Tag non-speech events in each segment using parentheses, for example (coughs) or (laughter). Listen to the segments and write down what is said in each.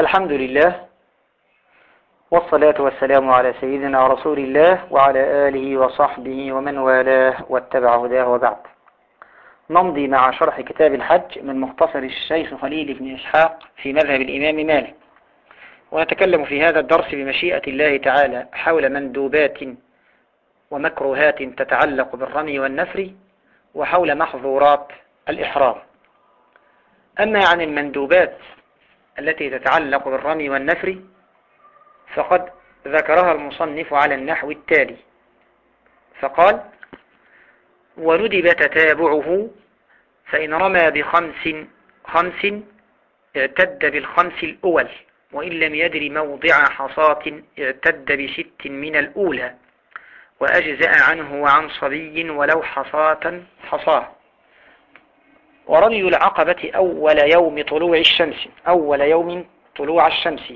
الحمد لله والصلاة والسلام على سيدنا رسول الله وعلى آله وصحبه ومن والاه واتبع هداه وبعد. نمضي مع شرح كتاب الحج من مختصر الشيخ خليل بن إسحاق في مذهب الإمام مالك. ونتكلم في هذا الدرس بمشيئة الله تعالى حول مندوبات ومكروهات تتعلق بالرمي والنفر وحول محظورات الإحرام. أما عن المندوبات التي تتعلق بالرمي والنفر فقد ذكرها المصنف على النحو التالي. فقال وندب تتابعه فإن رمى بخمس خمس اعتد بالخمس الأول وإن لم يدر موضع حصاة اعتد بست من الأولى وأجزأ عنه وعن صبي ولو حصاة حصاه. ورمي العقبة أول يوم طلوع الشمس أول يوم طلوع الشمس.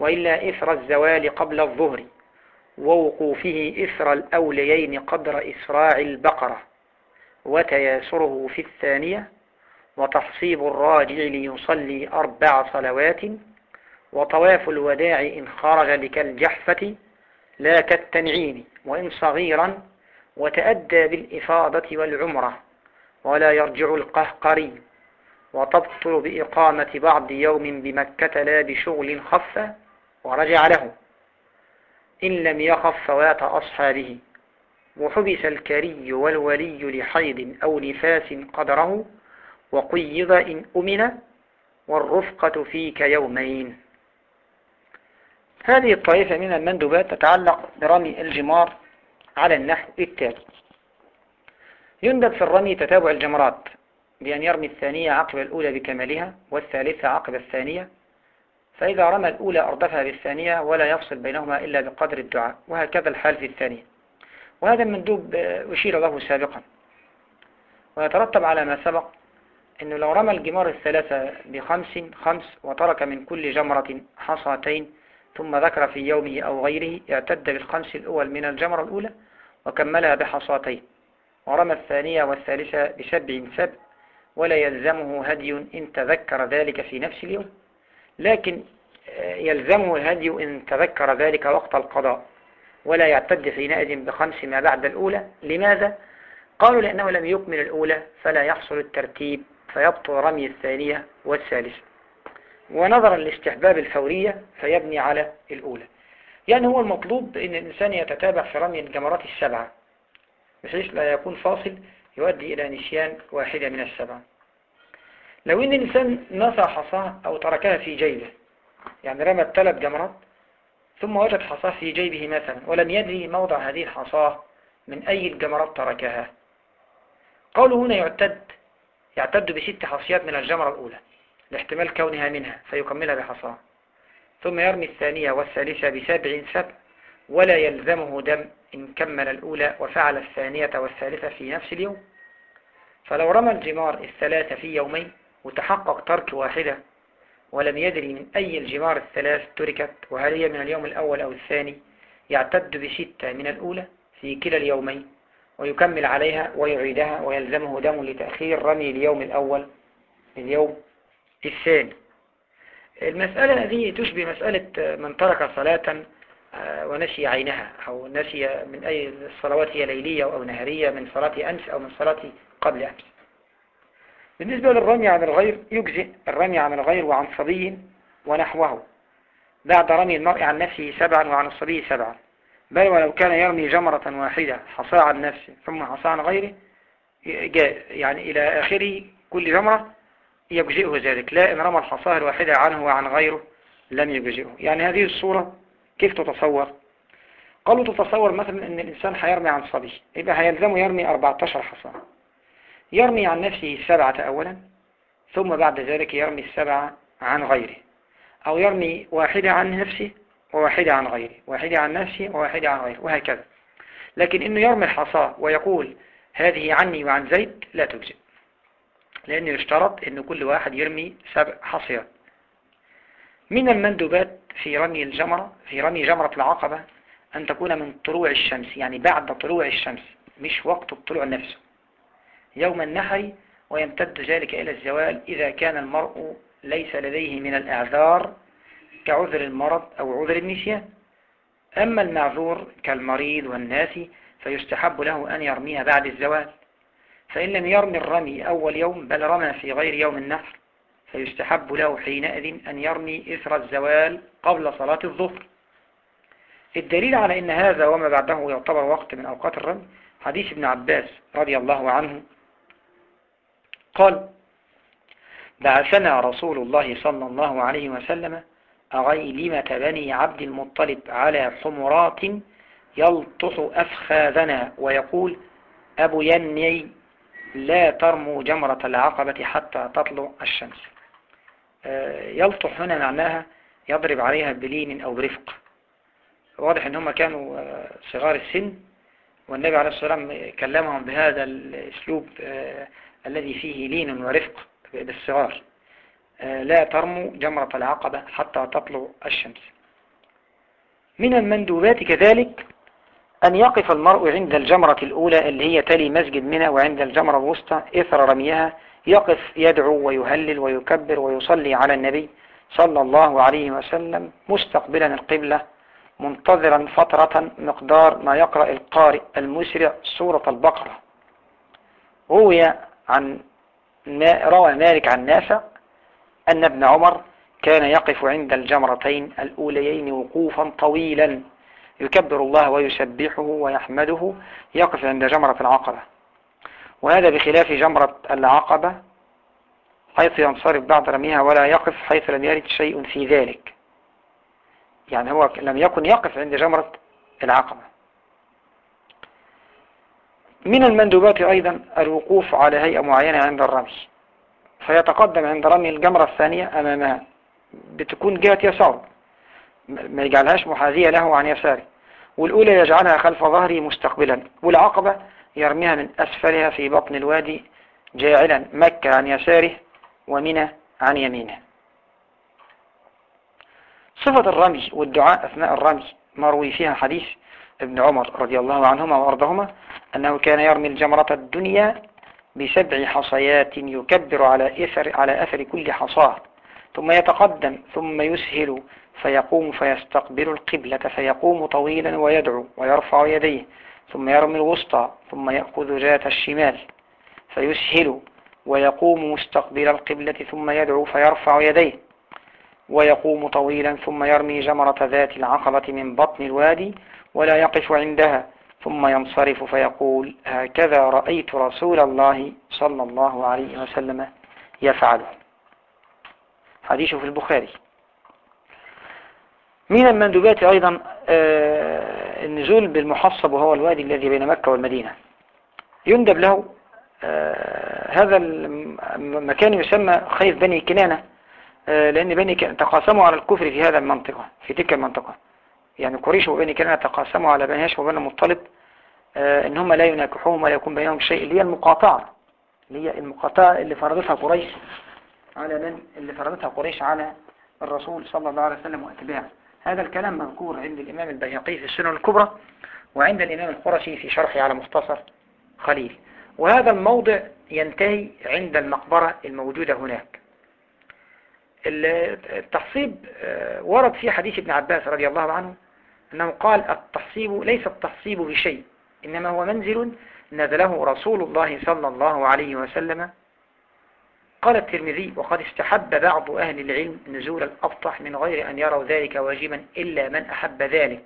وإلا إثر الزوال قبل الظهر. ووقوفه إثر الأوليين قدر إسراع البقرة. وتياسره في الثانية. وتحصيب الراجع ليصلي أربع صلوات. وطواف الوداع إن خرج لك الجحفة. لا كالتنعيم وإن صغيرا. وتأدى بالإفاضة والعمرة. ولا يرجع القهقري. وتبطل بإقامة بعض يوم بمكة لا بشغل خف ورجع له. إن لم يخف فوات أصحابه. وحبس الكري والولي لحيض أو نفاس قدره. وقيض إن أمن. والرفقة فيك يومين. هذه الطائفة من المندوبات تتعلق برمي الجمار على النحو التالي. يندب في الرمي تتابع الجمرات بأن يرمي الثانية عقب الأولى بكمالها والثالثة عقب الثانية فإذا رمى الأولى أردفها بالثانية ولا يفصل بينهما إلا بقدر الدعاء وهكذا الحال في الثانية. وهذا المندوب أشير له سابقا. ويترتب على ما سبق أنه لو رمى الجمار الثلاثة بخمس خمس وترك من كل جمرة حصاتين ثم ذكر في يومه أو غيره اعتد بالخمس الأول من الجمرة الأولى وكملها بحصاتين. ورمى الثانية والثالثة بسبع سبع ولا يلزمه هدي إن تذكر ذلك في نفس اليوم. لكن يلزمه الهدي إن تذكر ذلك وقت القضاء ولا يعتد حينئذ بخمس ما بعد الأولى. لماذا؟ قالوا لأنه لم يكمل الأولى فلا يحصل الترتيب فيبطل رمي الثانية والثالثة. ونظرا لاستحباب الفورية فيبني على الأولى. يعني هو المطلوب أن الإنسان يتتابع في رمي الجمرات السبعة. بحيث لا يكون فاصل يؤدي إلى نسيان واحدة من السبعة لو أن الإنسان نسى حصاه أو تركها في جيبه يعني رمى الثلاث جمرات ثم وجد حصاه في جيبه مثلا ولم يدري موضع هذه الحصاه من أي الجمرات تركها. قوله هنا يعتد يعتد بست حصيات من الجمرة الأولى لاحتمال كونها منها فيكملها بحصاه. ثم يرمي الثانية والثالثة بسبع سبع ولا يلزمه دم إن كمل الأولى وفعل الثانية والثالثة في نفس اليوم. فلو رمى الجمار الثلاثة في يومين وتحقق ترك واحدة ولم يدري من أي الجمار الثلاث تركت وهل هي من اليوم الأول أو الثاني يعتد بستة من الأولى في كلا اليومين ويكمل عليها ويعيدها ويلزمه دم لتأخير رمي اليوم الأول اليوم الثاني. المسألة هذه تشبه مسألة من ترك صلاة ونسي عينها أو نسي من أي الصلوات هي ليلية أو نهارية من صلاة أمس أو من صلاة قبل أمس. بالنسبة للرمي عن الغير يجزئ الرمي عن الغير وعن صبي ونحوه. بعد رمي المرء عن نفسه سبعا وعن الصبي سبعا. بل ولو كان يرمي جمرة واحدة حصى عن نفسه ثم حصى عن غيره يعني إلى آخره كل جمرة يجزئه ذلك. لا إن رمى الحصاه الواحدة عنه وعن غيره لم يجزئه. يعني هذه الصورة كيف تتصور؟ قالوا تتصور مثلا أن الإنسان هيرمي عن صبي يبقى هيلزمه يرمي 14 حصاه يرمي عن نفسه السبعة أولا ثم بعد ذلك يرمي السبعة عن غيره أو يرمي واحدة عن نفسه وواحدة عن غيره واحدة عن نفسه وواحدة عن غيره وهكذا. لكن إنه يرمي الحصاة ويقول هذه عني وعن زيد لا تجزئ لأنه يشترط أن كل واحد يرمي سبع حصيات من المندوبات في رمي الجمرة في رمي جمرة العقبة أن تكون من طلوع الشمس يعني بعد طلوع الشمس مش وقت الطلوع نفسه. يوم النحر ويمتد ذلك إلى الزوال إذا كان المرء ليس لديه من الأعذار كعذر المرض أو عذر النسيان. أما المعذور كالمريض والناسي فيستحب له أن يرميها بعد الزوال. فإن لم يرمي الرمي أول يوم بل رمى في غير يوم النحر فيستحب له حينئذ أن يرمي إثر الزوال قبل صلاة الظهر. الدليل على أن هذا وما بعده يعتبر وقت من أوقات الرمي حديث ابن عباس رضي الله عنه. قال بعثنا رسول الله صلى الله عليه وسلم أغيلمة بني عبد المطلب على حمرات يلطح أفخاذنا؟ ويقول أبو يني لا ترموا جمرة العقبة حتى تطلع الشمس. يلطح هنا معناها يضرب عليها بلين أو برفق. واضح إن هم كانوا آه، صغار السن والنبي عليه الصلاة والسلام كلمهم بهذا الأسلوب آه، الذي فيه لين ورفق بالصغار. لا ترموا جمرة العقبة حتى تطلع الشمس. من المندوبات كذلك أن يقف المرء عند الجمرة الأولى اللي هي تلي مسجد منى وعند الجمرة الوسطى إثر رميها يقف يدعو ويهلل ويكبر ويصلي على النبي صلى الله عليه وسلم مستقبلا القبلة منتظرا فترة مقدار ما يقرأ القارئ المسرع سورة البقرة. روي عن روى مالك عن نافع أن ابن عمر كان يقف عند الجمرتين الأوليين وقوفا طويلا يكبر الله ويسبحه ويحمده يقف عند جمرة العقبة. وهذا بخلاف جمرة العقبة حيث ينصرف بعد رميها ولا يقف حيث لم يرد شيء في ذلك. يعني هو لم يكن يقف عند جمرة العقبة. من المندوبات أيضا الوقوف على هيئة معينة عند الرمي. فيتقدم عند رمي الجمرة الثانية أمامها بتكون جهة يسار. ما يجعلهاش محاذية له عن يساره. والأولى يجعلها خلف ظهره مستقبلا. والعقبة يرميها من أسفلها في بطن الوادي جاعلا مكة عن يساره ومنى عن يمينه. صفة الرمي والدعاء أثناء الرمي مروي فيها حديث ابن عمر رضي الله عنهما وأرضهما أنه كان يرمي الجمرة الدنيا بسبع حصيات يكبر على أثر, على أثر كل حصاه ثم يتقدم ثم يسهل فيقوم فيستقبل القبلة فيقوم طويلا ويدعو ويرفع يديه ثم يرمي الوسطى ثم يأخذ ذات الشمال فيسهل ويقوم مستقبل القبلة ثم يدعو فيرفع يديه ويقوم طويلا ثم يرمي جمرة ذات العقبة من بطن الوادي ولا يقف عندها ثم ينصرف فيقول هكذا رأيت رسول الله صلى الله عليه وسلم يفعله حديث في البخاري. من المندوبات أيضا آه، النزول بالمحصب وهو الوادي الذي بين مكة والمدينة. يندب له آه، هذا المكان يسمى خيف بني كنانة آه، لأن بني تقاسموا على الكفر في هذا المنطقة في تلك المنطقة. يعني قريش وبني كنانة تقاسموا على بني هاشم وبني المطلب إن هم لا يناكحوهم ولا يكون بينهم شيء. اللي هي المقاطعة اللي هي المقاطعة اللي فرضتها قريش على من؟ اللي فرضتها قريش على الرسول صلى الله عليه وسلم وأتباعه. هذا الكلام مذكور عند الإمام البيهقي في السنن الكبرى وعند الإمام القرشي في شرحه على مختصر خليل. وهذا الموضع ينتهي عند المقبرة الموجودة هناك. التحصيب آه، ورد في حديث ابن عباس رضي الله عنه أنه قال التحصيب ليس التحصيب بشيء إنما هو منزل نزله رسول الله صلى الله عليه وسلم قال الترمذي وقد استحب بعض أهل العلم نزول الأبطح من غير أن يروا ذلك واجبا إلا من أحب ذلك.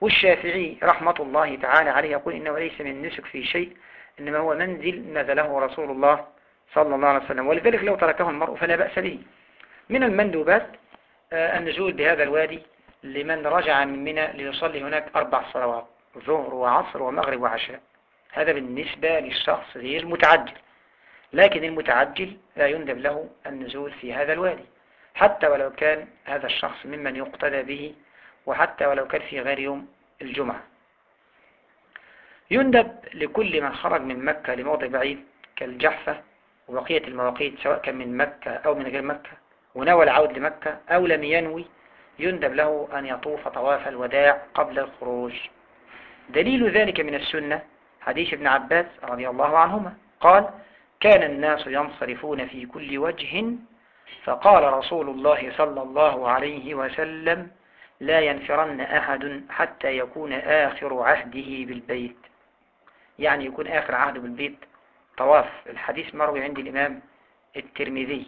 والشافعي رحمة الله تعالى عليه يقول إنه ليس من نسك في شيء إنما هو منزل نزله رسول الله صلى الله عليه وسلم ولذلك لو تركه المرء فلا بأس به. من المندوبات آه، النزول بهذا الوادي لمن رجع من منى ليصلي هناك أربع صلوات ظهر وعصر ومغرب وعشاء. هذا بالنسبة للشخص غير متعجل. لكن المتعجل لا يندب له النزول في هذا الوادي حتى ولو كان هذا الشخص ممن يقتدى به وحتى ولو كان في غير يوم الجمعة. يندب لكل من خرج من مكة لموضع بعيد كالجحفة وبقية المواقيت سواء كان من مكة أو من غير مكة ونوى العود لمكة أو لم ينوي يندب له أن يطوف طواف الوداع قبل الخروج. دليل ذلك من السنة حديث ابن عباس رضي الله عنهما. قال كان الناس ينصرفون في كل وجه فقال رسول الله صلى الله عليه وسلم لا ينفرن أحد حتى يكون آخر عهده بالبيت. يعني يكون آخر عهده بالبيت. طواف الحديث مروي عند الإمام الترمذي.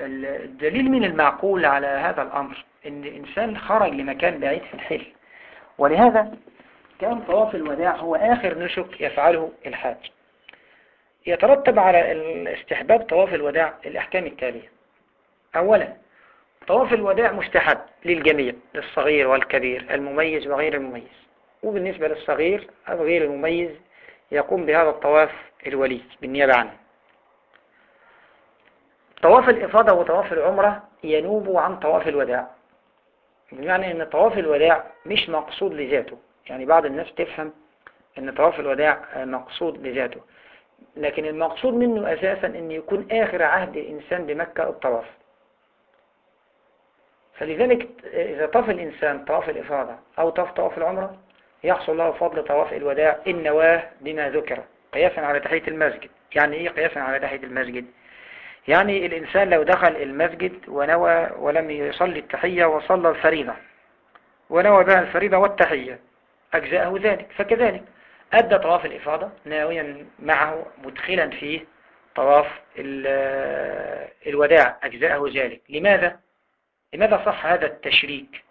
الدليل من المعقول على هذا الأمر إن الإنسان خرج لمكان بعيد في الحل ولهذا كان طواف الوداع هو آخر نسك يفعله الحاج. يترتب على استحباب طواف الوداع الأحكام التالية. أولا طواف الوداع مستحب للجميع للصغير والكبير المميز وغير المميز. وبالنسبة للصغير أو غير المميز يقوم بهذا الطواف الولي بالنيابة عنه. طواف الإفاضة وطواف العمرة ينوب عن طواف الوداع. بمعنى أن طواف الوداع مش مقصود لذاته. يعني بعض الناس تفهم أن طواف الوداع مقصود لذاته. لكن المقصود منه أساسا أن يكون آخر عهد الإنسان بمكة الطواف. فلذلك إذا طاف الإنسان طواف الإفاضة أو طاف طواف العمرة يحصل له فضل طواف الوداع إن نواه بما ذكر قياسا على تحية المسجد. يعني إيه قياسا على تحية المسجد؟ يعني الإنسان لو دخل المسجد ونوى ولم يصلي التحية وصلى الفريضة ونوى بها الفريضة والتحية أجزاءه ذلك فكذلك. أدى طواف الإفاضة ناويا معه مدخلا فيه طواف الوداع أجزاءه ذلك لماذا؟ لماذا صح هذا التشريك؟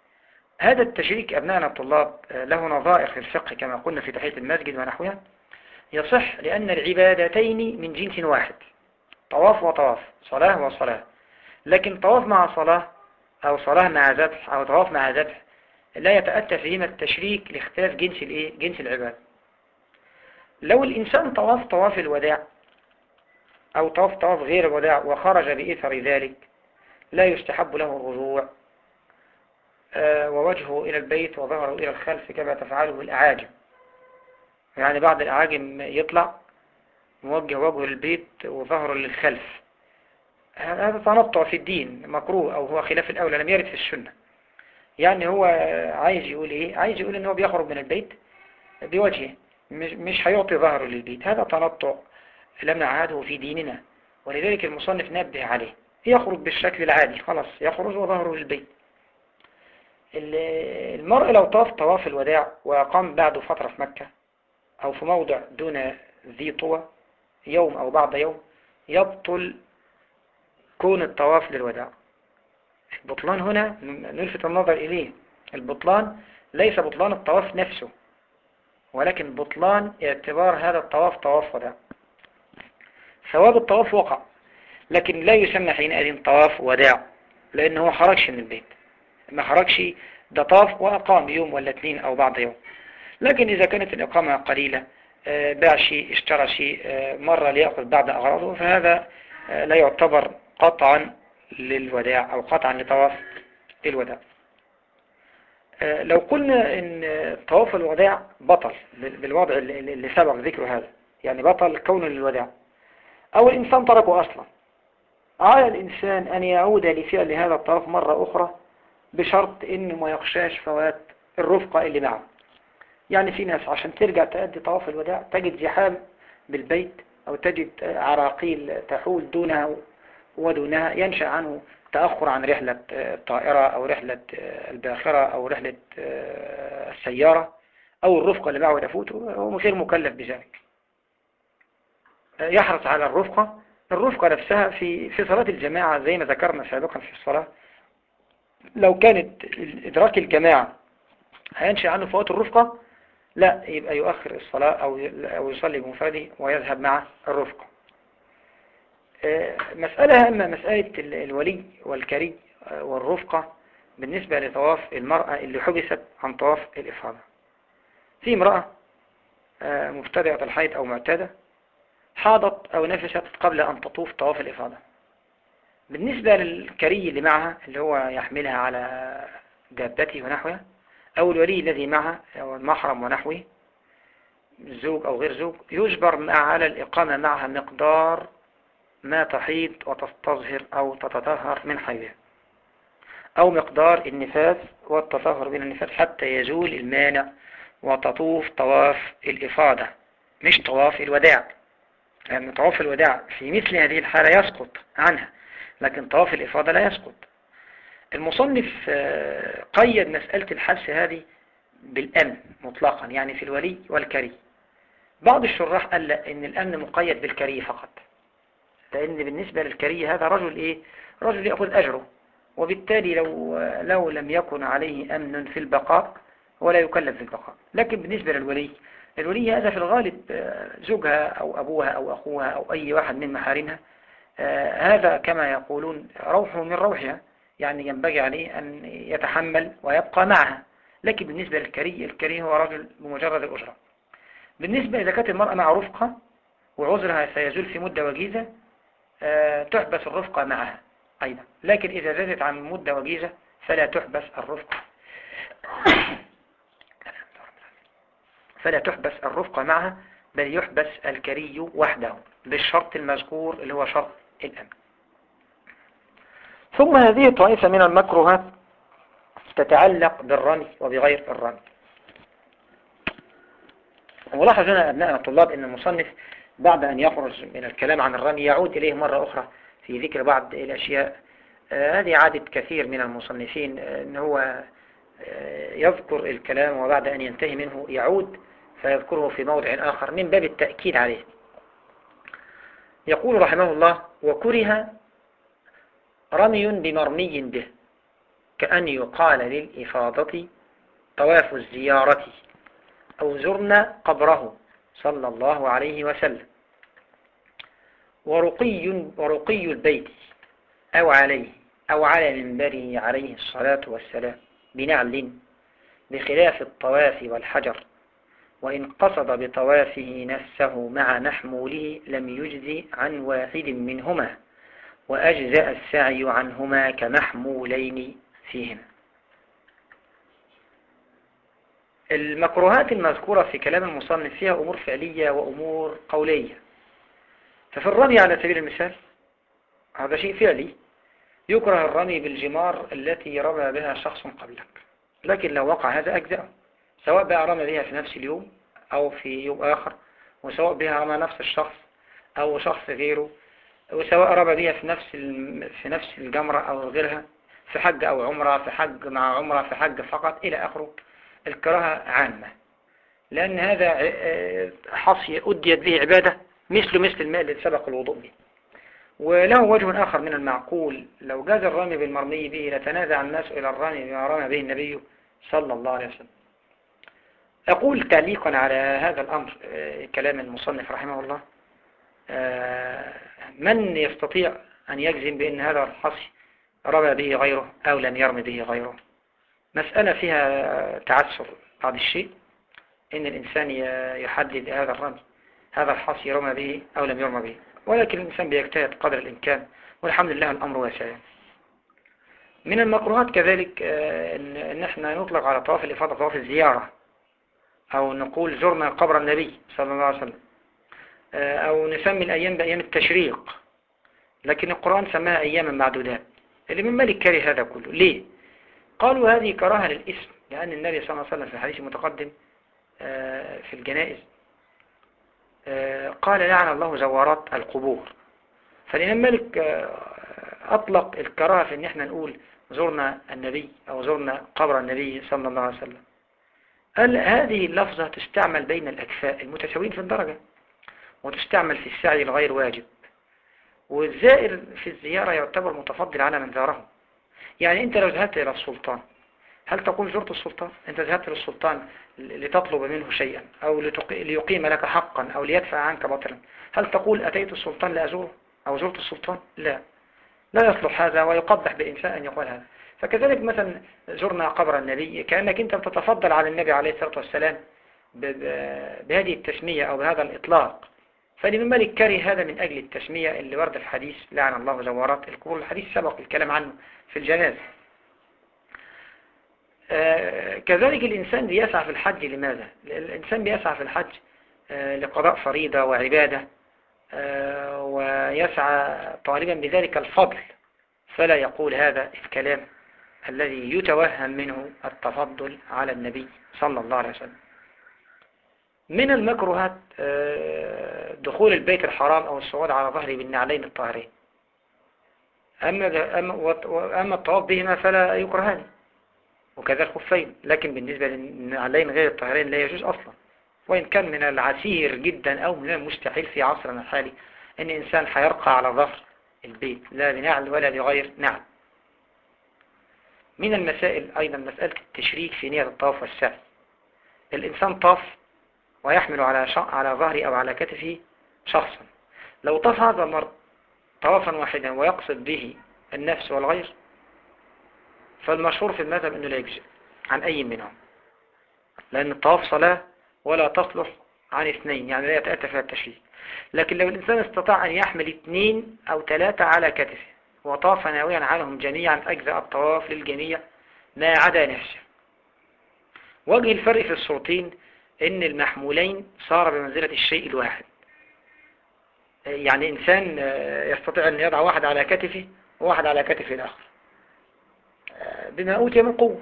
هذا التشريك أبنائنا الطلاب له نظائر في الفقه كما قلنا في تحية المسجد ونحوها يصح لأن العبادتين من جنس واحد طواف وطواف صلاة وصلاة لكن طواف مع صلاة أو صلاة مع ذبح أو طواف مع ذبح لا يتأتى فيهما التشريك لاختلاف جنس الإيه؟ جنس العبادة لو الإنسان طواف طواف الوداع أو طواف طواف غير الوداع وخرج بإثر ذلك لا يستحب له الرجوع آه، ووجهه إلى البيت وظهره إلى الخلف كما تفعله الأعاجم. يعني بعض الأعاجم يطلع موجه وجهه للبيت وظهره للخلف. هذا تنطع في الدين مكروه أو هو خلاف الأولى لم يرد في السنة. يعني هو عايز يقول إيه؟ عايز يقول إن هو بيخرج من البيت بوجهه. مش هيعطي ظهره للبيت. هذا تنطع لم نعاده في ديننا ولذلك المصنف نبه عليه. يخرج بالشكل العادي خلاص يخرج وظهره للبيت. المرء لو طاف طواف الوداع وقام بعده فترة في مكة أو في موضع دون ذي طوى يوم أو بعض يوم يبطل كون الطواف للوداع. البطلان هنا نلفت النظر إليه. البطلان ليس بطلان الطواف نفسه. ولكن بطلان اعتبار هذا الطواف طواف وداع ثواب الطواف وقع لكن لا يسمى حينئذ طواف وداع لأنه هو خرجش من البيت. ما خرجش ده طاف وأقام يوم ولا اثنين أو بعض يوم. لكن إذا كانت الإقامة قليلة آه، باع شيء اشترى شيء آه، مرة ليأخذ بعض أغراضه فهذا آه، لا يعتبر قطعا للوداع أو قطعا لطواف الوداع. لو قلنا إن طواف الوداع بطل بالوضع اللي سبق ذكر هذا يعني بطل كون للوداع أو الإنسان تركه أصلا. على الإنسان أن يعود لفعل هذا الطواف مرة أخرى بشرط إنه ما يخشاش فوات الرفقة اللي معه. يعني في ناس عشان ترجع تأدي طواف الوداع تجد زحام بالبيت أو تجد عراقيل تحول دونها ودونها ينشأ عنه تأخر عن رحلة الطائرة أو رحلة الباخرة أو رحلة السيارة أو الرفقة اللي معه تفوته هو غير مكلف بذلك. يحرص على الرفقة. الرفقة نفسها في في صلاة الجماعة زي ما ذكرنا سابقا في الصلاة لو كانت إدراك الجماعة هينشأ عنه فوات الرفقة لا يبقى يؤخر الصلاة أو أو يصلي بمفرده ويذهب مع الرفقة. آه، مسألة أما مسألة الولي والكري آه، والرفقة بالنسبة لطواف المرأة اللي حبست عن طواف الإفاضة. في امرأة آه، مبتدعة الحيض أو معتادة حاضت أو نفست قبل أن تطوف طواف الإفاضة. بالنسبة للكري اللي معها اللي هو يحملها على دابته ونحوها أو الولي الذي معها أو المحرم ونحوه زوج أو غير زوج يجبر على الإقامة معها مقدار ما تحيض وتستظهر أو تتطهر من حيضها أو مقدار النفاس والتطهر من النفاس حتى يزول المانع وتطوف طواف الإفادة مش طواف الوداع لأن طواف الوداع في مثل هذه الحالة يسقط عنها لكن طواف الإفاضة لا يسقط. المصنف آه، قيد مسألة الحبس هذه بالأمن مطلقا يعني في الولي والكري. بعض الشراح قال لا إن الأمن مقيد بالكري فقط. لأن بالنسبة للكري هذا رجل إيه؟ رجل يأخذ أجره. وبالتالي لو, لو لم يكن عليه أمن في البقاء ولا يكلف بالبقاء لكن بالنسبة للولي الولي هذا في الغالب زوجها أو أبوها أو أخوها أو أي واحد من محارمها آه، هذا كما يقولون روح من روحها. يعني ينبغي عليه أن يتحمل ويبقى معها. لكن بالنسبة للكري الكري هو رجل بمجرد الأجرة. بالنسبة إذا كانت المرأة مع رفقة وعذرها سيزول في مدة وجيزة تحبس الرفقة معها أيضا. لكن إذا زادت عن مدة وجيزة فلا تحبس الرفقة (coughs) فلا تحبس الرفقة معها بل يحبس الكري وحده بالشرط المذكور اللي هو شرط الأمن. ثم هذه الطائفة من المكروهات تتعلق بالرمي وبغير الرمي. ولاحظ هنا أبناء الطلاب أن المصنف بعد أن يخرج من الكلام عن الرمي يعود إليه مرة أخرى في ذكر بعض الأشياء. آه، هذه عادة كثير من المصنفين آه، أن هو آه، يذكر الكلام وبعد أن ينتهي منه يعود فيذكره في موضع آخر من باب التأكيد عليه. يقول رحمه الله وكره رمي بمرمي به كأن يقال للإفاضة طواف الزيارة. أو زرنا قبره. صلى الله عليه وسلم. ورقي, ورقي البيت أو عليه أو على منبره عليه الصلاة والسلام بنعل بخلاف الطواف والحجر. وإن قصد بطوافه نفسه مع محموله لم يجزي عن واحد منهما وأجزأ السعي عنهما كمحمولين فيهما. المكروهات المذكورة في كلام المصنف فيها أمور فعلية وأمور قولية. ففي الرمي على سبيل المثال هذا شيء فعلي يكره الرمي بالجمار التي رمى بها شخص قبلك. لكن لو وقع هذا أجزاء سواء بقى رمى بها في نفس اليوم أو في يوم آخر وسواء بها رمى نفس الشخص أو شخص غيره وسواء رمى بها في نفس في نفس الجمرة أو غيرها في حج أو عمرة في حج مع عمرة في حج فقط إلى آخره. الكراهة عامة. لأن هذا حصي أديت به عبادة مثل مثل الماء الذي سبق الوضوء به. وله وجه آخر من المعقول. لو جاز الرمي بالمرمي به لتنازع الناس إلى الرمي بما رمى به النبي صلى الله عليه وسلم. أقول تعليقا على هذا الأمر آه، كلام المصنف رحمه الله. آه، من يستطيع أن يجزم بأن هذا الحصي رمى به غيره أو لم يرمي به غيره؟ مسألة فيها تعسر بعض الشيء إن الإنسان يحدد هذا الرمي هذا الحصي رمى به أو لم يرمى به. ولكن الإنسان بيجتهد قدر الإمكان والحمد لله الأمر واسع. من المكروهات كذلك آه، إن إحنا نطلق على طواف الإفاضة طواف الزيارة أو نقول زرنا قبر النبي صلى الله عليه وسلم آه، أو نسمي الأيام بأيام التشريق. لكن القرآن سماها أياما معدودات. من مالك كره هذا كله. ليه؟ قالوا هذه كراهة للإسم لأن النبي صلى الله عليه وسلم في الحديث المتقدم آه، في الجنائز آه، قال لعن الله زوارات القبور. فالإمام مالك أطلق الكراهة في أن إحنا نقول زرنا النبي أو زرنا قبر النبي صلى الله عليه وسلم. قال هذه اللفظة تستعمل بين الأكفاء المتساويين في الدرجة وتستعمل في السعي الغير واجب. والزائر في الزيارة يعتبر متفضل على من زاره يعني أنت لو ذهبت إلى السلطان هل تقول زرت السلطان؟ أنت ذهبت للسلطان لتطلب منه شيئا أو ليقيم لك حقا أو ليدفع عنك باطلا هل تقول أتيت السلطان لأزوره أو زرت السلطان؟ لا. لا يصلح هذا ويقبح بالإنسان أن يقول هذا. فكذلك مثلا زرنا قبر النبي كأنك أنت بتتفضل على النبي عليه الصلاة والسلام بهذه التسمية أو بهذا الإطلاق. فالإمام مالك كره هذا من أجل التسمية اللي ورد الحديث لعن الله زوارات القبور. الحديث سبق الكلام عنه في الجنازة. آه كذلك الإنسان بيسعى في الحج لماذا؟ الإنسان بيسعى في الحج آه لقضاء فريضة وعبادة آه ويسعى طالبا بذلك الفضل. فلا يقول هذا الكلام الذي يتوهم منه التفضل على النبي صلى الله عليه وسلم. من المكروهات آه، دخول البيت الحرام أو الصعود على ظهره بالنعلين الطاهرين. أما, أما الطواف بهما فلا يكرهان. وكذا الخفين. لكن بالنسبة للنعلين غير الطاهرين لا يجوز أصلا. وإن كان من العسير جدا أو من المستحيل في عصرنا الحالي أن إنسان حيرقى على ظهر البيت لا بنعل ولا بغير نعل. من المسائل أيضا مسألة التشريك في نية الطواف والسعي. الإنسان طاف ويحمل على على ظهره أو على كتفه شخصا. لو طاف هذا المرء طوافا واحدا ويقصد به النفس والغير فالمشهور في المذهب أنه لا يجزئ عن أي منهم لأن الطواف صلاة ولا تصلح عن اثنين يعني لا يتأتى فيها التشريك. لكن لو الإنسان استطاع أن يحمل اثنين أو ثلاثة على كتفه وطاف ناويا عنهم جميعا أجزاء الطواف للجميع ما عدا نفسه. وجه الفرق في الصوتين إن المحمولين صار بمنزلة الشيء الواحد. يعني إنسان يستطيع أن يضع واحد على كتفه وواحد على كتف الآخر. بما أوتي من قوة.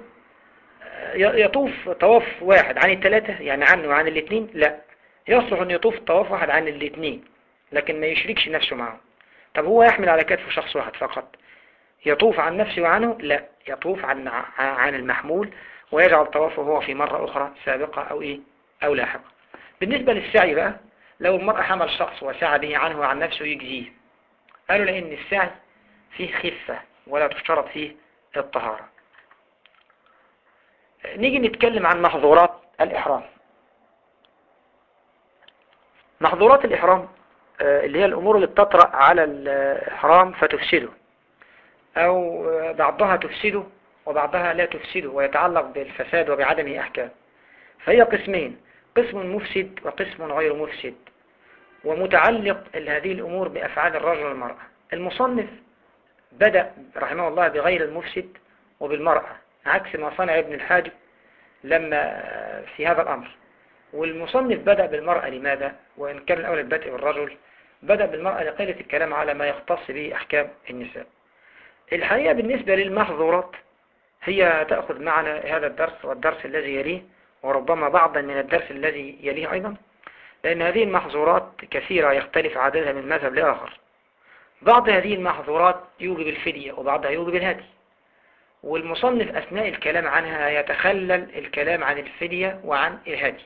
يطوف طواف واحد عن الثلاثة يعني عنه وعن الاثنين لا. يصلح أن يطوف طواف واحد عن الاثنين لكن ما يشركش نفسه معه. طب هو يحمل على كتفه شخص واحد فقط يطوف عن نفسه وعنه؟ لا. يطوف عن عن المحمول ويجعل طوافه هو في مرة أخرى سابقة أو إيه؟ أو لاحقة بالنسبة للسعي بقى لو المرأة حمل شخص وسعى به عنه وعن نفسه يجزيه قالوا لأن السعي فيه خفة ولا تشترط فيه الطهارة. نيجي نتكلم عن محظورات الإحرام. محظورات الإحرام آه، اللي هي الأمور اللي بتطرأ على الإحرام فتفسده أو بعضها تفسده وبعضها لا تفسده ويتعلق بالفساد وبعدمه أحكام. فهي قسمين قسم مفسد وقسم غير مفسد ومتعلق هذه الأمور بأفعال الرجل والمرأة. المصنف بدأ رحمه الله بغير المفسد وبالمرأة عكس ما صنع ابن الحاج لما في هذا الأمر. والمصنف بدأ بالمرأة لماذا؟ وإن كان الأول البدء بالرجل بدأ بالمرأة لقلة الكلام على ما يختص به أحكام النساء. الحقيقة بالنسبة للمحظورات هي تأخذ معنا هذا الدرس والدرس الذي يليه وربما بعضا من الدرس الذي يليه أيضا لأن هذه المحظورات كثيرة يختلف عددها من مذهب لآخر. بعض هذه المحظورات يوجب الفدية وبعضها يوجب الهدي. والمصنف أثناء الكلام عنها يتخلل الكلام عن الفدية وعن الهدي.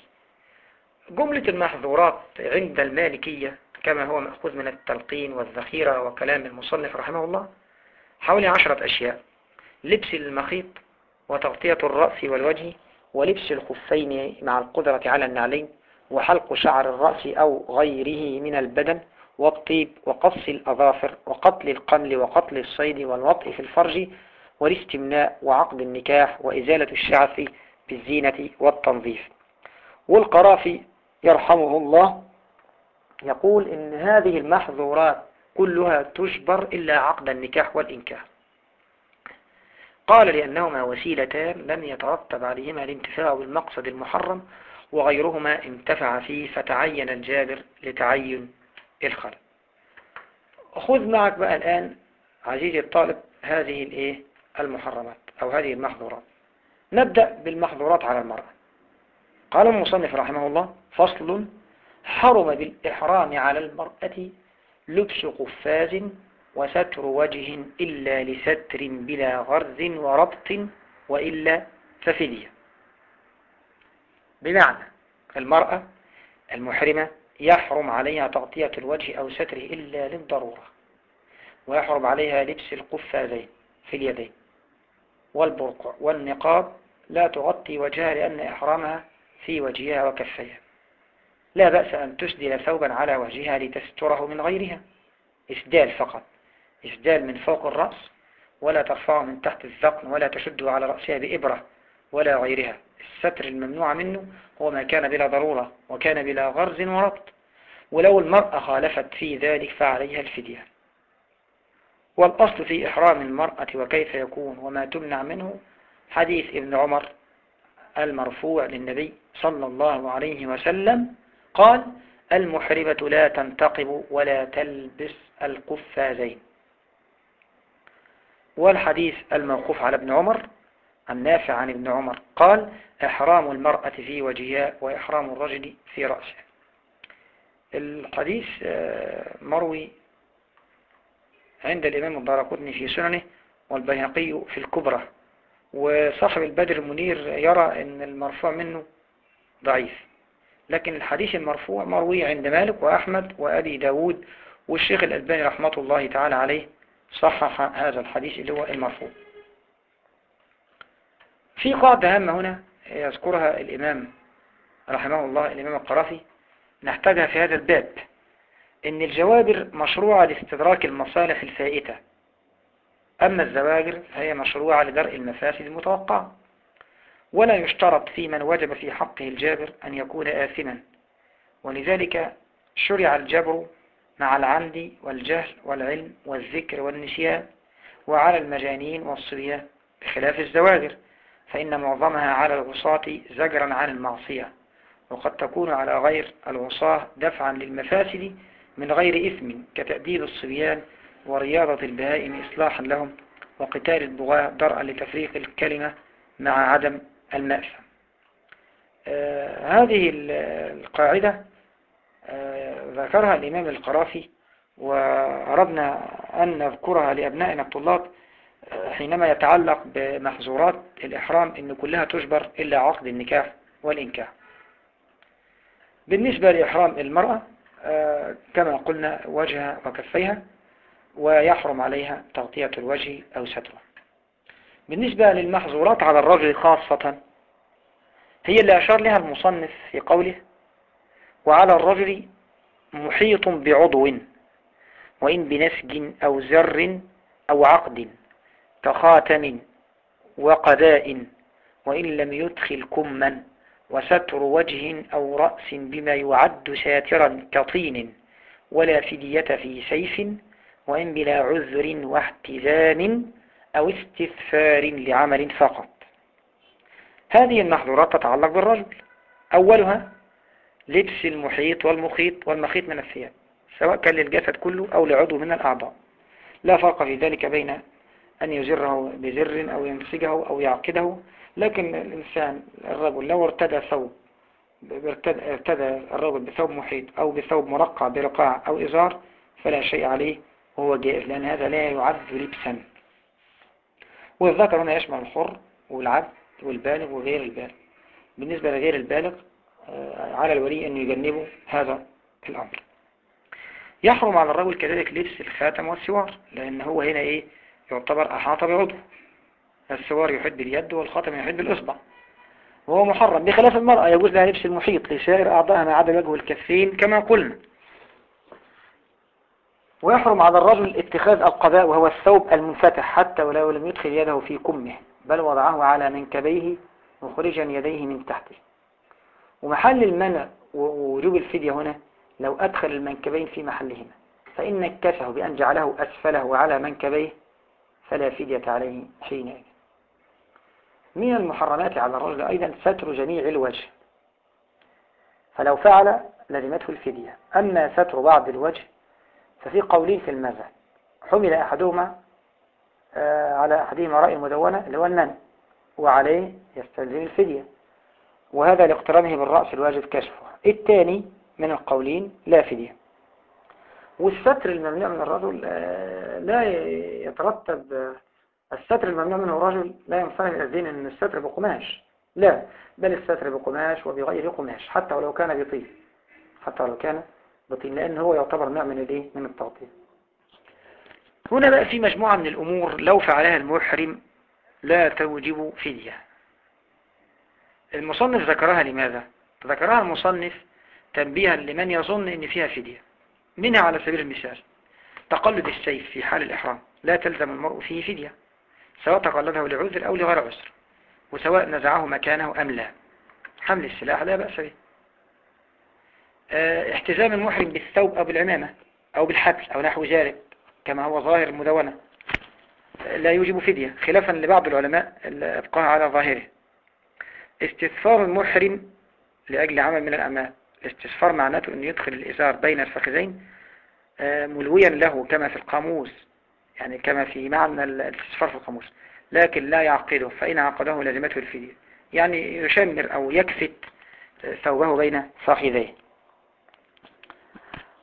جملة المحظورات عند المالكية كما هو مأخوذ من التلقين والذخيرة وكلام المصنف رحمه الله حوالي عشرة أشياء لبس المخيط وتغطية الرأس والوجه ولبس الخفين مع القدرة على النعلين وحلق شعر الرأس أو غيره من البدن والطيب وقص الأظافر وقتل القمل وقتل الصيد والوطء في الفرج والاستمناء وعقد النكاح وإزالة الشعث بالزينة والتنظيف. والقرافي يرحمه الله يقول إن هذه المحظورات كلها تجبر إلا عقد النكاح والإنكاح. قال لأنهما وسيلتان لم يترتب عليهما الانتفاع بالمقصد المحرم وغيرهما انتفع فيه فتعين الجابر لتعين الخلق خذ معك بقى الآن عزيزي الطالب هذه الإيه؟ المحرمات أو هذه المحظورات. نبدأ بالمحظورات على المرأة. قال المصنف رحمه الله فصل حرم بالإحرام على المرأة لبس قفاز وستر وجه إلا لستر بلا غرز وربط وإلا ففدية. بمعنى المرأة المحرمة يحرم عليها تغطية الوجه أو ستره إلا للضرورة ويحرم عليها لبس القفازين في اليدين والبرقع والنقاب لا تغطي وجهها لأن إحرامها في وجهها وكفيها. لا بأس أن تسدل ثوبا على وجهها لتستره من غيرها. إسدال فقط. إسدال من فوق الرأس ولا ترفعه من تحت الذقن ولا تشده على رأسها بإبرة ولا غيرها. الستر الممنوع منه هو ما كان بلا ضرورة وكان بلا غرز وربط. ولو المرأة خالفت في ذلك فعليها الفدية. والأصل في إحرام المرأة وكيف يكون وما تمنع منه حديث ابن عمر المرفوع للنبي صلى الله عليه وسلم قال المحرمة لا تنتقب ولا تلبس القفازين. والحديث الموقوف على ابن عمر النافع عن ابن عمر قال إحرام المرأة في وجهها وإحرام الرجل في رأسه. الحديث آه، مروي عند الإمام الدارقطني في سننه والبيهقي في الكبرى. وصاحب البدر المنير يرى أن المرفوع منه ضعيف. لكن الحديث المرفوع مروي عند مالك وأحمد وأبي داود والشيخ الألباني رحمة الله تعالى عليه صحح هذا الحديث اللي هو المرفوع. في قاعدة هامة هنا يذكرها الإمام رحمه الله الإمام القرافي. نحتاجها في هذا الباب. إن الجوابر مشروعة لاستدراك المصالح الفائتة. أما الزواجر فهي مشروعة لدرء المفاسد المتوقعة. ولا يشترط في من وجب في حقه الجابر أن يكون آثما. ولذلك شرع الجبر مع العمد والجهل والعلم والذكر والنسيان وعلى المجانين والصبيان بخلاف الزواجر فإن معظمها على العصاة زجرا عن المعصية وقد تكون على غير العصاة دفعا للمفاسد من غير إثم كتأديب الصبيان ورياضة البهائم إصلاحا لهم وقتال البغاة درءا لتفريق الكلمة مع عدم المأسى آه هذه القاعدة ذكرها الإمام القرافي وأردنا أن نذكرها لأبنائنا الطلاب آه حينما يتعلق بمحظورات الإحرام إن كلها تجبر إلا عقد النكاح والإنكاح. بالنسبة لإحرام المرأة آه، كما قلنا وجهها وكفيها ويحرم عليها تغطية الوجه أو ستره. بالنسبة للمحظورات على الرجل خاصة هي اللي أشار لها المصنف في قوله وعلى الرجل محيط بعضو وإن بنسج أو زر أو عقد كخاتم وقداء وإن لم يدخل كما وستر وجه أو رأس بما يعد ساترا كطين ولا فدية في سيف وإن بلا عذر واحتزام أو استثفار لعمل فقط. هذه المحظورات تتعلق بالرجل. أولها لبس المحيط والمخيط والمخيط من الثياب سواء كان للجسد كله أو لعضو من الأعضاء. لا فرق في ذلك بين أن يزره بزر أو ينسجه أو يعقده لكن الإنسان الرجل لو ارتدى ثوب ارتدى الرجل بثوب محيط أو بثوب مرقع برقاع أو إزار فلا شيء عليه وهو جائز لأن هذا لا يعد لبسا. والذكر هنا يشمل الحر والعبد والبالغ وغير البالغ. بالنسبة لغير البالغ على الولي أن يجنبه هذا الأمر. يحرم على الرجل كذلك لبس الخاتم والسوار لأن هو هنا إيه؟ يعتبر أحاط بعضو السوار يحد باليد والخاتم يحد بالإصبع وهو محرم. بخلاف المرأة يجوز لها لبس المحيط لسائر أعضائها ما عدا الوجه والكفين كما قلنا. ويحرم على الرجل اتخاذ القباء وهو الثوب المنفتح حتى ولو لم يدخل يده في كمه بل وضعه على منكبيه مخرجا يديه من تحته. ومحل المنع ووجوب الفدية هنا لو أدخل المنكبين في محلهما فإن اكتسه بأن جعله أسفله على منكبيه فلا فدية عليه حينئذ. من المحرمات على الرجل أيضا ستر جميع الوجه فلو فعل لزمته الفدية. أما ستر بعض الوجه ففي قولين في المذهب حمل أحدهما آه، على أحدهما رأي مدونة اللي هو النن وعليه يستلزم الفدية. وهذا لاقترانه بالرأس الواجب كشفه. الثاني من القولين لا فدية. والستر الممنوع من الرجل آه، لا يترتب الستر الممنوع منه الرجل لا ينصرف إلى الدين أن الستر بقماش. لا بل الستر بقماش وبغير قماش حتى ولو كان بطين. حتى ولو كان بطين لأن هو يعتبر نوع من الإيه؟ من التغطية. هنا بقى في مجموعة من الأمور لو فعلها المحرم لا توجب فدية. المصنف ذكرها لماذا؟ ذكرها المصنف تنبيها لمن يظن إن فيها فدية. منها على سبيل المثال تقلد السيف في حال الإحرام لا تلزم المرء فيه فدية سواء تقلده لعذر أو لغير عذر وسواء نزعه مكانه أم لا. حمل السلاح لا بأس به. آه، احتزام المحرم بالثوب أو بالعمامة أو بالحبل أو نحو ذلك كما هو ظاهر المدونة لا يوجب فدية خلافا لبعض العلماء ابقاها على ظاهره. استثفار المحرم لأجل عمل من الأعمال. الاستثفار معناته أن يدخل الإزار بين الفخذين آه، ملويا له كما في القاموس يعني كما في معنى الاستثفار في القاموس. لكن لا يعقده فإن عقده لازمته الفدية. يعني يشمر أو يكفت ثوبه بين فخذيه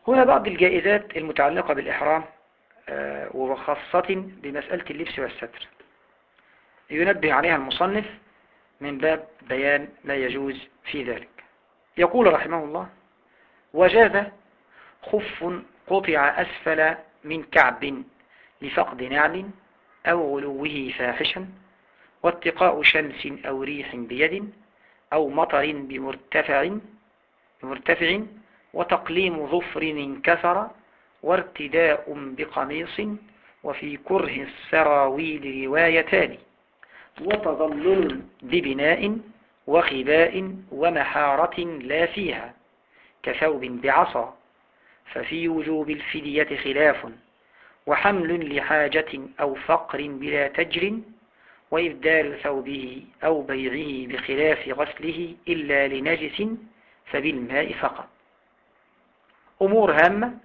هنا بعض الجائزات المتعلقة بالإحرام آه، وخاصة بمسألة اللبس والستر. ينبه عليها المصنف من باب بيان ما يجوز في ذلك. يقول رحمه الله وجاز خف قطع أسفل من كعب لفقد نعل أو غلوه فاحشا واتقاء شمس أو ريح بيد أو مطر بمرتفع بمرتفع وتقليم ظفر انكسر وارتداء بقميص وفي كره السراويل روايتان. وتظلل ببناء وخباء ومحارة لا فيها كثوب بعصا ففي وجوب الفدية خلاف وحمل لحاجة أو فقر بلا تجر وإبدال ثوبه أو بيعه بخلاف غسله إلا لنجس فبالماء فقط. أمور هامة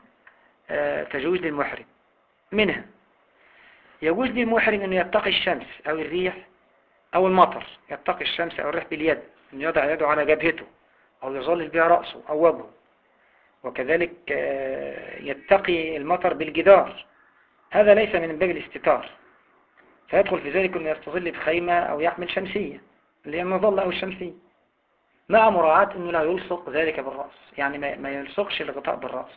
آه، تجوز للمحرم منها يجوز للمحرم أن يتقي الشمس أو الريح أو المطر يتقي الشمس أو الريح باليد أن يضع يده على جبهته أو يظلل بها رأسه أو وجهه. وكذلك آه، يتقي المطر بالجدار. هذا ليس من باب الاستتار. فيدخل في ذلك أنه يستظل بخيمة أو يحمل شمسية اللي هي المظلة أو الشمسية. مع مراعاة أنه لا يلصق ذلك بالرأس يعني ما يلصقش الغطاء بالرأس.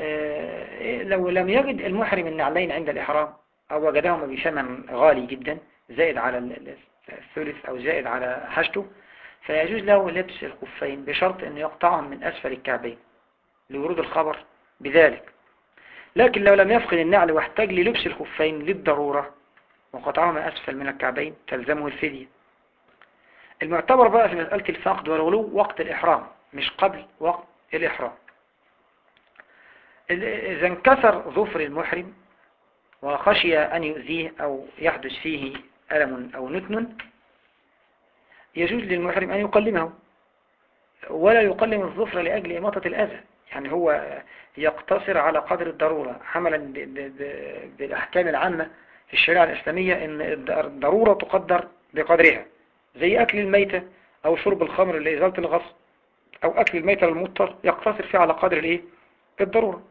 آه، لو لم يجد المحرم النعلين عند الإحرام أو وجدهما بثمن غالي جدا زائد على الثلث أو زائد على حاجته فيجوز له لبس الخفين بشرط أن يقطعهم من أسفل الكعبين لورود الخبر بذلك. لكن لو لم يفقد النعل واحتاج للبس الخفين للضرورة وقطعهما أسفل من الكعبين تلزمه الفدية. المعتبر بقى في مسألة الفقد والغلو وقت الإحرام مش قبل وقت الإحرام. إذا انكسر ظفر المحرم وخشي أن يؤذيه أو يحدث فيه ألم أو نتن يجوز للمحرم أن يقلمه ولا يقلم الظفر لأجل إماطة الأذى يعني هو يقتصر على قدر الضرورة حملا بالأحكام العامة في الشريعة الإسلامية أن الضرورة تقدر بقدرها زي أكل الميتة أو شرب الخمر لإزالة الغصب أو أكل الميتة المضطر يقتصر فيه على قدر الإيه؟ الضرورة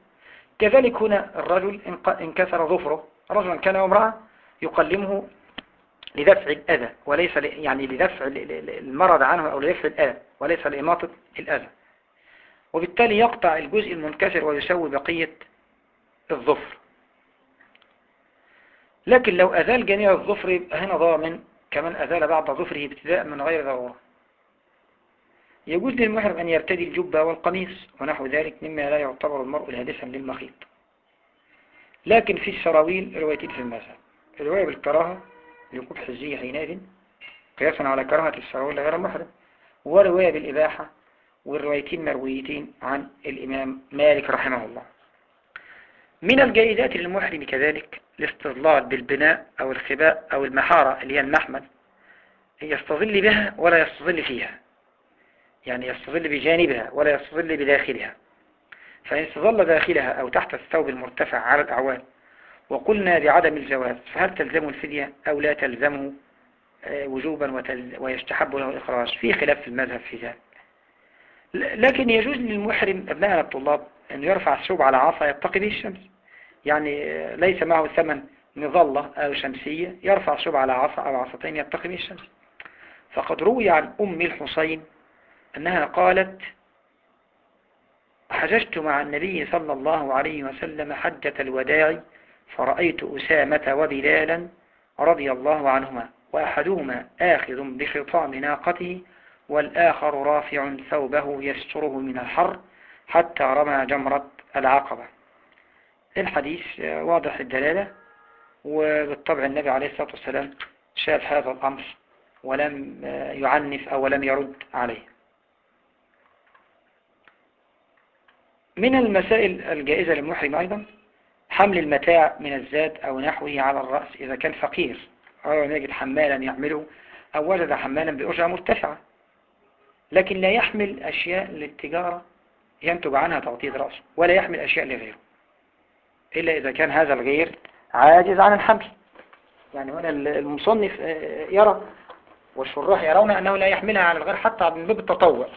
كذلك هنا الرجل انكسر ظفره رجلا كان امرأة يقلمه لدفع الأذى وليس يعني لدفع المرض عنه أو لدفع الأذى وليس لإماطة الأذى. وبالتالي يقطع الجزء المنكسر ويسوي بقية الظفر. لكن لو أزال جميع الظفر يبقى هنا ضامن كمان أزال بعض ظفره ابتداء من غير ضرورة. يجوز للمحرم أن يرتدي الجبة والقميص ونحو ذلك مما لا يعتبر المرء الهادفا للمخيط. لكن في السراويل روايتين في المذهب. الرواية بالكراهة لقبح الزي حينئذ قياسا على كراهة السراويل غير المحرم ورواية بالإباحة والروايتين مرويتين عن الإمام مالك رحمه الله. من الجائزات للمحرم كذلك الاستظلال بالبناء أو الخباء أو المحارة اللي هي المحمل يستظل بها ولا يستظل فيها. يعني يستظل بجانبها ولا يستظل بداخلها. فإن استظل داخلها أو تحت الثوب المرتفع على الأعوان وقلنا بعدم الجواز فهل تلزم الفدية أو لا تلزمه آه، وجوبا ويستحب له الإخراج؟ في خلاف في المذهب في ذلك. لكن يجوز للمحرم أبناء الطلاب أن يرفع الثوب على عصا يتقي به الشمس. يعني آه، ليس معه ثمن مظلة أو شمسية يرفع الثوب على عصا أو عصتين يتقي به الشمس. فقد روي عن أم الحسين أنها قالت حججت مع النبي صلى الله عليه وسلم حجة الوداع فرأيت أسامة وبلالا رضي الله عنهما وأحدهما آخذ بخطام ناقته والآخر رافع ثوبه يستره من الحر حتى رمى جمرة العقبة. الحديث واضح الدلالة وبالطبع النبي عليه الصلاة والسلام شاف هذا الأمر ولم يعنف أو لم يرد عليه. من المسائل الجائزة للمحرم أيضا حمل المتاع من الزاد أو نحوه على الرأس إذا كان فقير. أو يجد حمالا يعمله أو وجد حمالا بأجرة مرتفعة. لكن لا يحمل أشياء للتجارة ينتج عنها تغطية رأسه ولا يحمل أشياء لغيره إلا إذا كان هذا الغير عاجز عن الحمل. يعني هنا المصنف آه، يرى والشراح يرون أنه لا يحملها على الغير حتى من باب التطوع.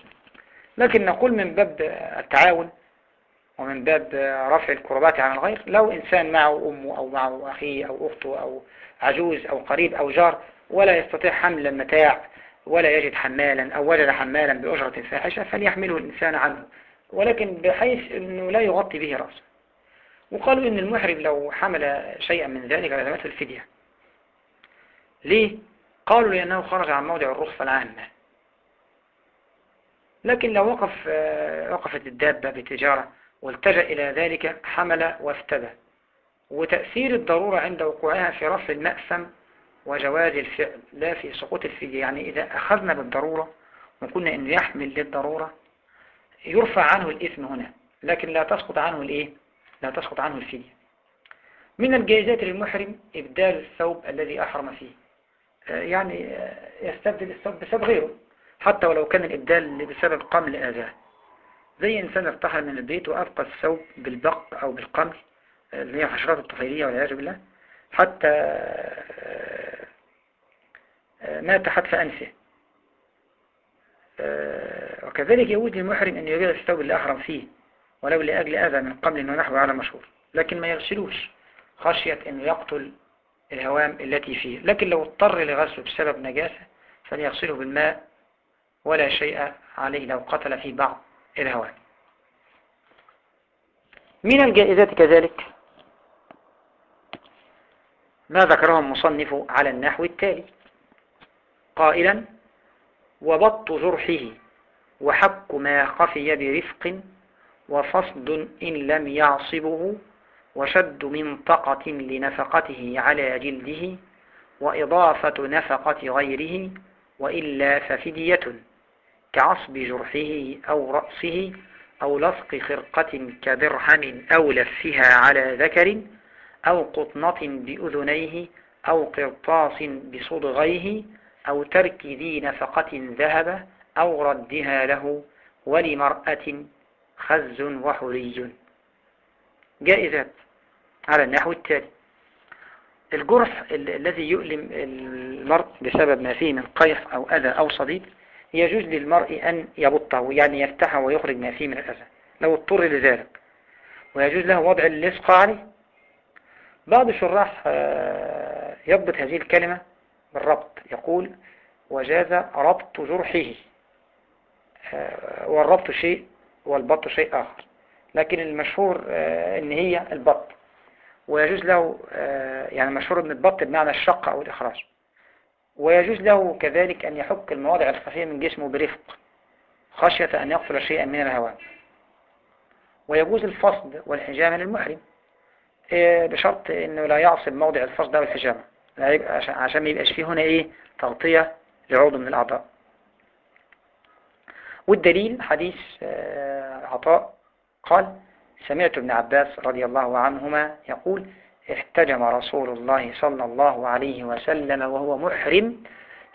لكن نقول من باب التعاون ومن باب رفع الكربات عن الغير لو إنسان معه أمه أو معه أخيه أو أخته أو عجوز أو قريب أو جار ولا يستطيع حمل المتاع ولا يجد حمالا أو وجد حمالا بأجرة فاحشة فليحمله الإنسان عنه. ولكن بحيث أنه لا يغطي به رأسه. وقالوا إن المحرم لو حمل شيئا من ذلك لزمته الفدية. ليه؟ قالوا لأنه خرج عن موضع الرخصة العامة. لكن لو وقف وقفت الدابة بتجارة والتجأ إلى ذلك حمل وافتدى. وتأثير الضرورة عند وقوعها في رفع المأسم وجواز الفعل لا في سقوط الفدية يعني إذا أخذنا بالضرورة وقلنا أنه يحمل للضرورة يرفع عنه الإثم هنا لكن لا تسقط عنه الإيه؟ لا تسقط عنه الفدية من الجائزات للمحرم إبدال الثوب الذي أحرم فيه. يعني يستبدل الثوب بسبب غيره حتى ولو كان الإبدال بسبب قمل آذاه. زي إنسان ارتحل من البيت وأبقى الثوب بالبق أو بالقمل اللي هي حشرات الطفيلية والعياذ بالله. حتى آه، آه، مات حتف أنفه. آه، وكذلك يوجد للمحرم أن يبيع الثوب اللي أحرم فيه ولو لأجل أذى من قبل ونحو على مشهور. لكن ما يغسلوش خشية أنه يقتل الهوام التي فيه. لكن لو اضطر لغسله بسبب نجاسة فليغسله بالماء ولا شيء عليه لو قتل في بعض. الهوام من الجائزات كذلك؟ ما ذكره المصنف على النحو التالي. قائلا وبط جرحه وحك ما خفي برفق وفصد إن لم يعصبه وشد منطقة لنفقته على جلده وإضافة نفقة غيره وإلا ففدية. كعصب جرحه أو رأسه أو لصق خرقة كدرهم أو لفها على ذكر أو قطنة بأذنيه أو قرطاس بصدغيه أو ترك ذي نفقة ذهب أو ردها له ولمرأة خز وحري. جائزات على النحو التالي. الجرح الذي يؤلم المرء بسبب ما فيه من قيح أو أذى أو صديد يجوز للمرء أن يبطه يعني يفتحه ويخرج ما فيه من الأذى لو اضطر لذلك. ويجوز له وضع اللصق عليه. بعض الشراح آه، يضبط هذه الكلمة بالربط يقول وجاز ربط جرحه. آه، والربط شيء والبط شيء آخر. لكن المشهور آه، إن هي البط. ويجوز له يعني المشهور إن البط بمعنى الشق أو الإخراج. ويجوز له كذلك أن يحك المواضع الخفية من جسمه برفق خشية أن يقتل شيئا من الهواء. ويجوز الفصد والحجامة للمحرم. إيه، بشرط إنه لا يعصب موضع الفصد أو الحجامة. عشان ما يبقاش فيه هنا إيه؟ تغطية لعضو من الأعضاء. والدليل حديث آه، عطاء قال سمعت ابن عباس رضي الله عنهما يقول احتجم رسول الله صلى الله عليه وسلم وهو محرم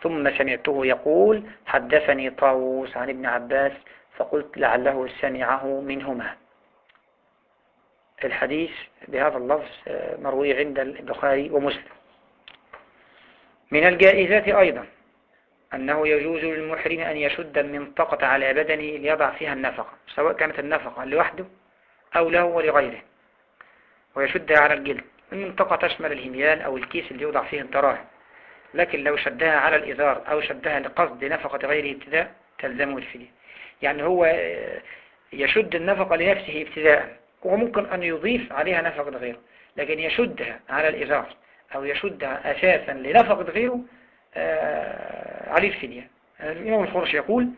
ثم سمعته يقول حدثني طاووس عن ابن عباس فقلت لعله سمعه منهما. الحديث بهذا اللفظ آه، مروي عند البخاري ومسلم. من الجائزات أيضا أنه يجوز للمحرم أن يشد المنطقة على بدنه ليضع فيها النفقة سواء كانت النفقة لوحده أو له ولغيره ويشدها على الجلد. المنطقة تشمل الهميان أو الكيس اللي يوضع فيه الدراهم لكن لو شدها على الإزار أو شدها لقصد نفقة غيره ابتداء تلزمه الفدية. يعني هو آه، يشد النفقة لنفسه ابتداء وممكن أن يضيف عليها نفقة غيره لكن يشدها على الإزار أو يشدها أساسا لنفقة غيره آه عليه الفدية. الإمام الخرش يقول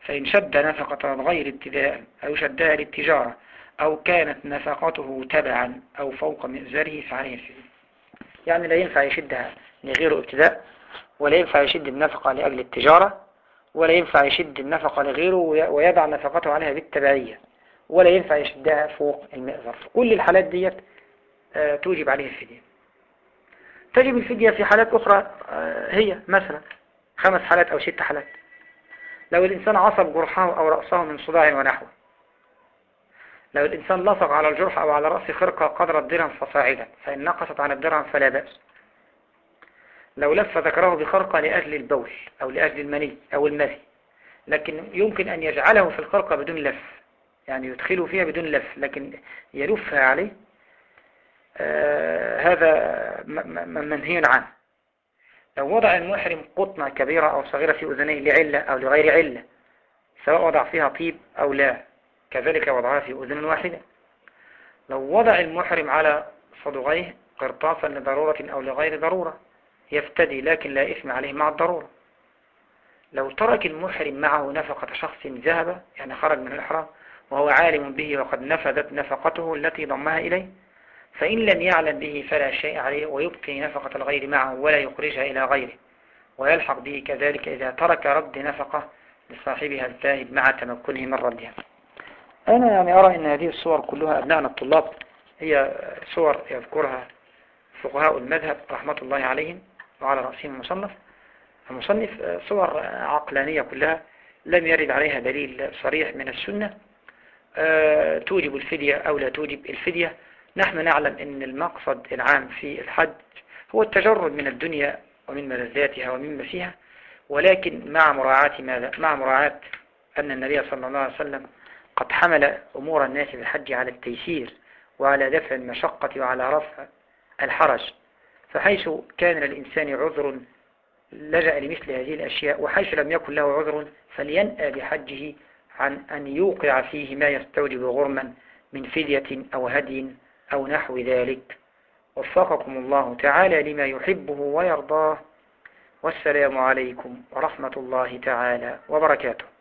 فإن شد نفقة غير ابتداء أو شدها للتجارة أو كانت نفقته تبعا أو فوق مئزره فعليه الفدية يعني لا ينفع يشدها لغيره ابتداء ولا ينفع يشد النفقة لأجل التجارة ولا ينفع يشد النفقة لغيره ويضع نفقته عليها بالتبعية ولا ينفع يشدها فوق المئزر. كل الحالات ديت آه، توجب عليه الفدية. تجب الفدية في حالات أخرى آه، هي مثلا خمس حالات أو ست حالات. لو الإنسان عصب جرحه أو رأسه من صداع ونحوه لو الإنسان لصق على الجرح أو على رأس خرقة قدر الدرهم فصاعدا فإن نقصت عن الدرهم فلا بأس. لو لف ذكره بخرقة لأجل البول أو لأجل المني أو المذي لكن يمكن أن يجعله في الخرقة بدون لف يعني يدخله فيها بدون لف لكن يلفها عليه آه هذا منهي عنه. لو وضع المحرم قطنة كبيرة أو صغيرة في أذنيه لعلة أو لغير علة سواء وضع فيها طيب أو لا كذلك وضعها في أذن واحدة. لو وضع المحرم على صدغيه قرطاسا لضرورة أو لغير ضرورة يفتدي لكن لا إثم عليه مع الضرورة. لو ترك المحرم معه نفقة شخص ذهب يعني خرج من الإحرام وهو عالم به وقد نفذت نفقته التي ضمها إليه فإن لم يعلم به فلا شيء عليه ويبقي نفقة الغير معه ولا يخرجها إلى غيره ويلحق به كذلك إذا ترك رد نفقة لصاحبها الذاهب مع تمكنه من ردها. أنا يعني أرى أن هذه الصور كلها أبنائنا الطلاب هي صور يذكرها فقهاء المذهب رحمة الله عليهم وعلى رأسهم المصنف. المصنف صور عقلانية كلها لم يرد عليها دليل صريح من السنة. آه، توجب الفدية أو لا توجب الفدية. نحن نعلم أن المقصد العام في الحج هو التجرد من الدنيا ومن ملذاتها ومما فيها ولكن مع مراعاة ماذا؟ مع مراعاة أن النبي صلى الله عليه وسلم قد حمل أمور الناس في الحج على التيسير وعلى دفع المشقة وعلى رفع الحرج. فحيث كان للإنسان عذر لجأ لمثل هذه الأشياء وحيث لم يكن له عذر فلينأى بحجه عن أن يوقع فيه ما يستوجب غرما من فدية أو هدي أو نحو ذلك. وفقكم الله تعالى لما يحبه ويرضاه. والسلام عليكم ورحمة الله تعالى وبركاته.